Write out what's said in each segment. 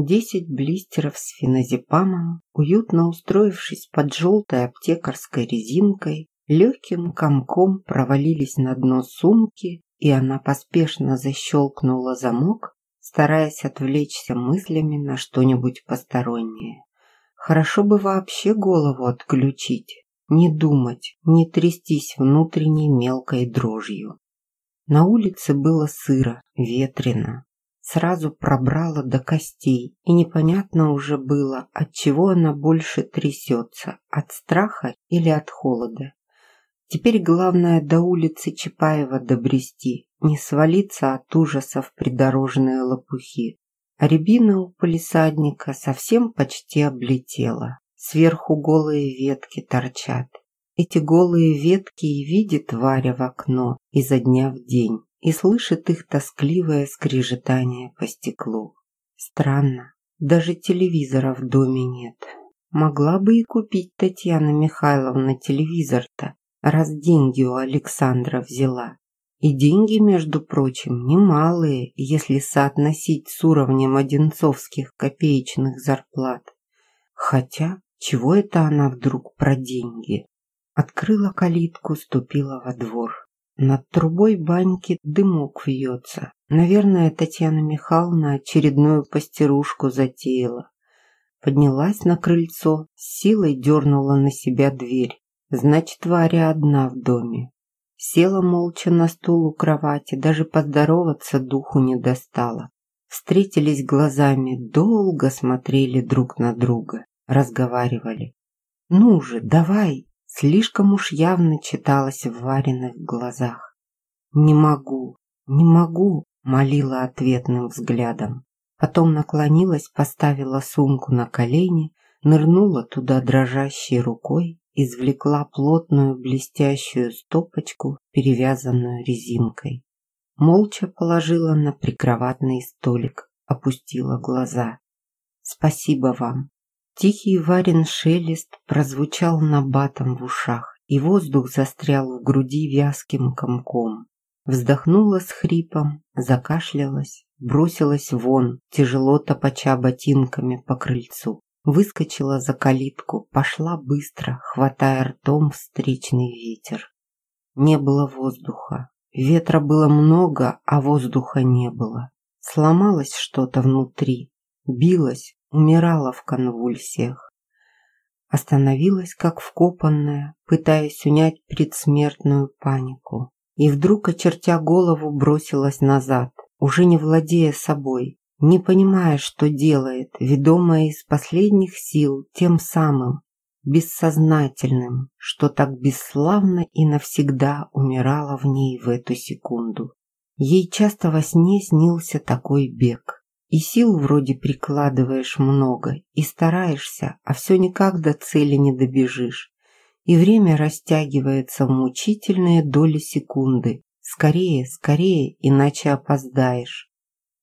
Десять блистеров с феназепамом, уютно устроившись под желтой аптекарской резинкой, легким комком провалились на дно сумки, и она поспешно защелкнула замок, стараясь отвлечься мыслями на что-нибудь постороннее. Хорошо бы вообще голову отключить, не думать, не трястись внутренней мелкой дрожью. На улице было сыро, ветрено. Сразу пробрала до костей, и непонятно уже было, от чего она больше трясется, от страха или от холода. Теперь главное до улицы Чапаева добрести, не свалиться от ужасов придорожные лопухи. А рябина у полисадника совсем почти облетела. Сверху голые ветки торчат. Эти голые ветки и видит Варя в окно изо дня в день и слышит их тоскливое скрежетание по стеклу. Странно, даже телевизора в доме нет. Могла бы и купить Татьяна Михайловна телевизор-то, раз деньги у Александра взяла. И деньги, между прочим, немалые, если соотносить с уровнем одинцовских копеечных зарплат. Хотя, чего это она вдруг про деньги? Открыла калитку, ступила во двор. Над трубой баньки дымок вьется. Наверное, Татьяна Михайловна очередную пастерушку затеяла. Поднялась на крыльцо, с силой дернула на себя дверь. Значит, Варя одна в доме. Села молча на стул у кровати, даже поздороваться духу не достала. Встретились глазами, долго смотрели друг на друга, разговаривали. «Ну же, давай!» Слишком уж явно читалось в Вариных глазах. «Не могу, не могу!» – молила ответным взглядом. Потом наклонилась, поставила сумку на колени, нырнула туда дрожащей рукой извлекла плотную блестящую стопочку, перевязанную резинкой. Молча положила на прикроватный столик, опустила глаза. «Спасибо вам». Тихий Варин шелест прозвучал набатом в ушах, и воздух застрял в груди вязким комком. Вздохнула с хрипом, закашлялась, бросилась вон, тяжело топача ботинками по крыльцу. Выскочила за калитку, пошла быстро, хватая ртом встречный ветер. Не было воздуха. Ветра было много, а воздуха не было. Сломалось что-то внутри, билось, умирало в конвульсиях. Остановилась, как вкопанная, пытаясь унять предсмертную панику. И вдруг, очертя голову, бросилась назад, уже не владея собой, не понимая, что делает, ведомая из последних сил тем самым, бессознательным, что так бесславно и навсегда умирало в ней в эту секунду. Ей часто во сне снился такой бег. И сил вроде прикладываешь много, и стараешься, а все никак до цели не добежишь. И время растягивается в мучительные доли секунды. Скорее, скорее, иначе опоздаешь.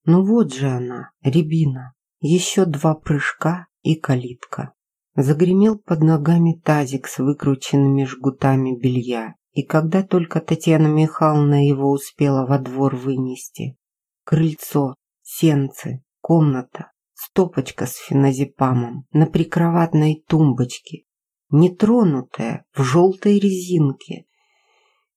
Ну вот же она, рябина. Еще два прыжка и калитка. Загремел под ногами тазик с выкрученными жгутами белья. И когда только Татьяна Михайловна его успела во двор вынести. Крыльцо, сенцы, комната, стопочка с феназепамом на прикроватной тумбочке, нетронутая, в желтой резинке.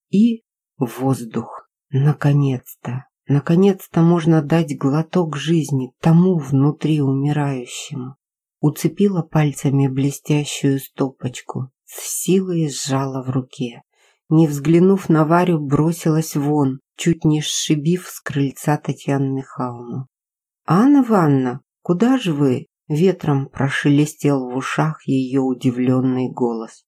И воздух. Наконец-то. Наконец-то можно дать глоток жизни тому внутри умирающему. Уцепила пальцами блестящую стопочку, с силой сжала в руке. Не взглянув на Варю, бросилась вон, чуть не сшибив с крыльца Татьяну Михайловну. «Анна Ивановна, куда же вы?» Ветром прошелестел в ушах ее удивленный голос.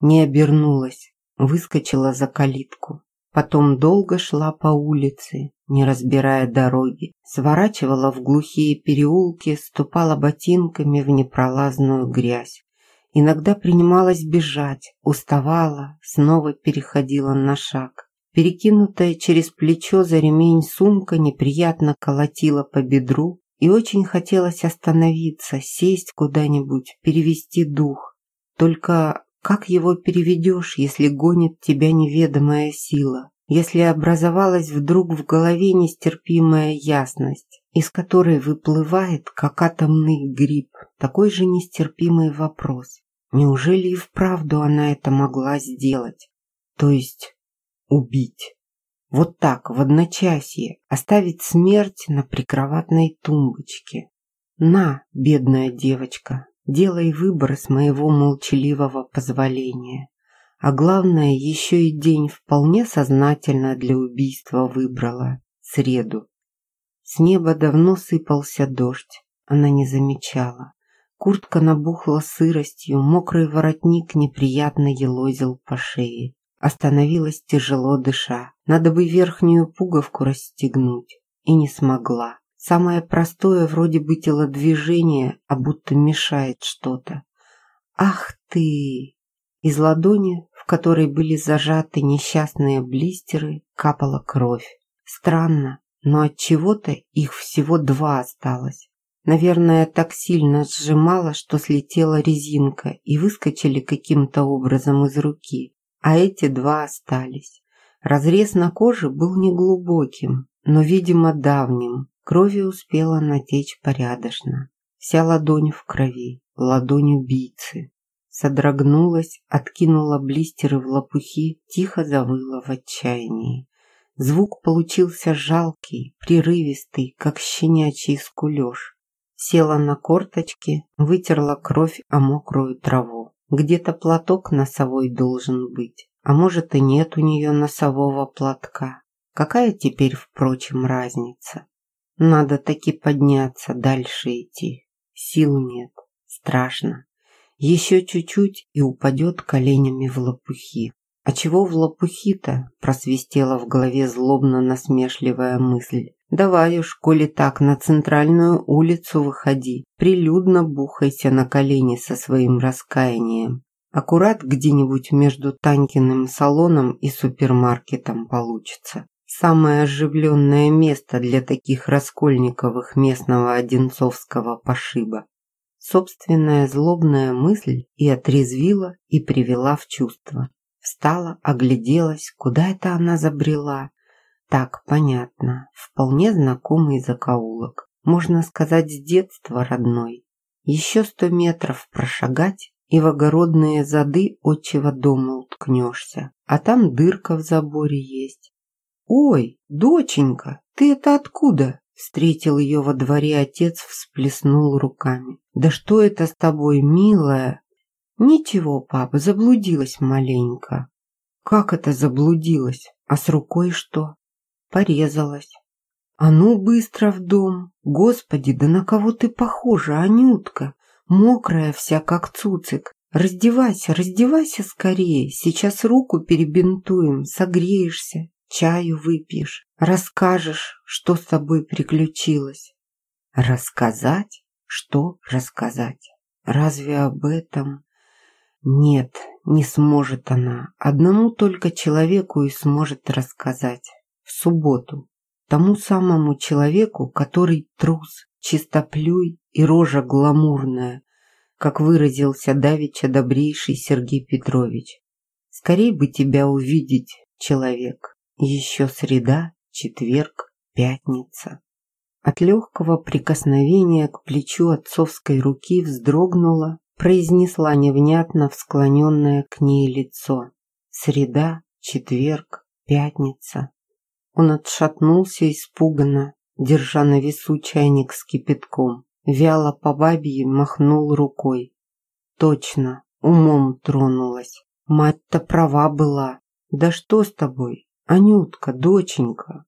Не обернулась, выскочила за калитку. Потом долго шла по улице, не разбирая дороги, сворачивала в глухие переулки, ступала ботинками в непролазную грязь. Иногда принималась бежать, уставала, снова переходила на шаг. Перекинутая через плечо за ремень сумка неприятно колотила по бедру, и очень хотелось остановиться, сесть куда-нибудь, перевести дух. Только как его переведешь, если гонит тебя неведомая сила? если образовалась вдруг в голове нестерпимая ясность, из которой выплывает, как атомный гриб, такой же нестерпимый вопрос. Неужели и вправду она это могла сделать? То есть убить? Вот так, в одночасье, оставить смерть на прикроватной тумбочке. На, бедная девочка, делай выбор с моего молчаливого позволения. А главное, еще и день вполне сознательно для убийства выбрала – среду. С неба давно сыпался дождь, она не замечала. Куртка набухла сыростью, мокрый воротник неприятно елозил по шее. Остановилась тяжело дыша. Надо бы верхнюю пуговку расстегнуть. И не смогла. Самое простое вроде бы телодвижение, а будто мешает что-то. «Ах ты!» Из ладони, в которой были зажаты несчастные блистеры, капала кровь. Странно, но от чего-то их всего два осталось. Наверное, так сильно сжимала, что слетела резинка и выскочили каким-то образом из руки, а эти два остались. Разрез на коже был неглубоким, но, видимо, давним. Крови успела натечь порядочно. Вся ладонь в крови, ладонь убийцы. Содрогнулась, откинула блистеры в лопухи, тихо завыла в отчаянии. Звук получился жалкий, прерывистый, как щенячий скулеж. Села на корточки, вытерла кровь о мокрую траву. Где-то платок носовой должен быть, а может и нет у нее носового платка. Какая теперь, впрочем, разница? Надо таки подняться, дальше идти. Сил нет, страшно. Еще чуть-чуть и упадет коленями в лопухи. «А чего в лопухи-то?» – просвистела в голове злобно-насмешливая мысль. «Давай уж, коли так, на центральную улицу выходи, прилюдно бухайся на колени со своим раскаянием. Аккурат где-нибудь между Танькиным салоном и супермаркетом получится. Самое оживленное место для таких раскольниковых местного одинцовского пошиба. Собственная злобная мысль и отрезвила, и привела в чувство. Встала, огляделась, куда это она забрела. Так, понятно, вполне знакомый закоулок. Можно сказать, с детства родной. Еще сто метров прошагать, и в огородные зады отчего дома уткнешься. А там дырка в заборе есть. «Ой, доченька, ты это откуда?» Встретил ее во дворе отец, всплеснул руками. «Да что это с тобой, милая?» «Ничего, папа, заблудилась маленько». «Как это заблудилась? А с рукой что?» «Порезалась». «А ну, быстро в дом! Господи, да на кого ты похожа, Анютка? Мокрая вся, как цуцик. Раздевайся, раздевайся скорее, сейчас руку перебинтуем, согреешься, чаю выпьешь, расскажешь, что с тобой приключилось». «Рассказать? Что рассказать? Разве об этом?» Нет, не сможет она. Одному только человеку и сможет рассказать. В субботу. Тому самому человеку, который трус, чистоплюй и рожа гламурная, как выразился давеча добрейший Сергей Петрович. Скорей бы тебя увидеть, человек. Еще среда, четверг, пятница. От легкого прикосновения к плечу отцовской руки вздрогнула произнесла невнятно всклоненное к ней лицо. Среда, четверг, пятница. Он отшатнулся испуганно, держа на весу чайник с кипятком. Вяло по бабье махнул рукой. Точно, умом тронулась. Мать-то права была. Да что с тобой, Анютка, доченька?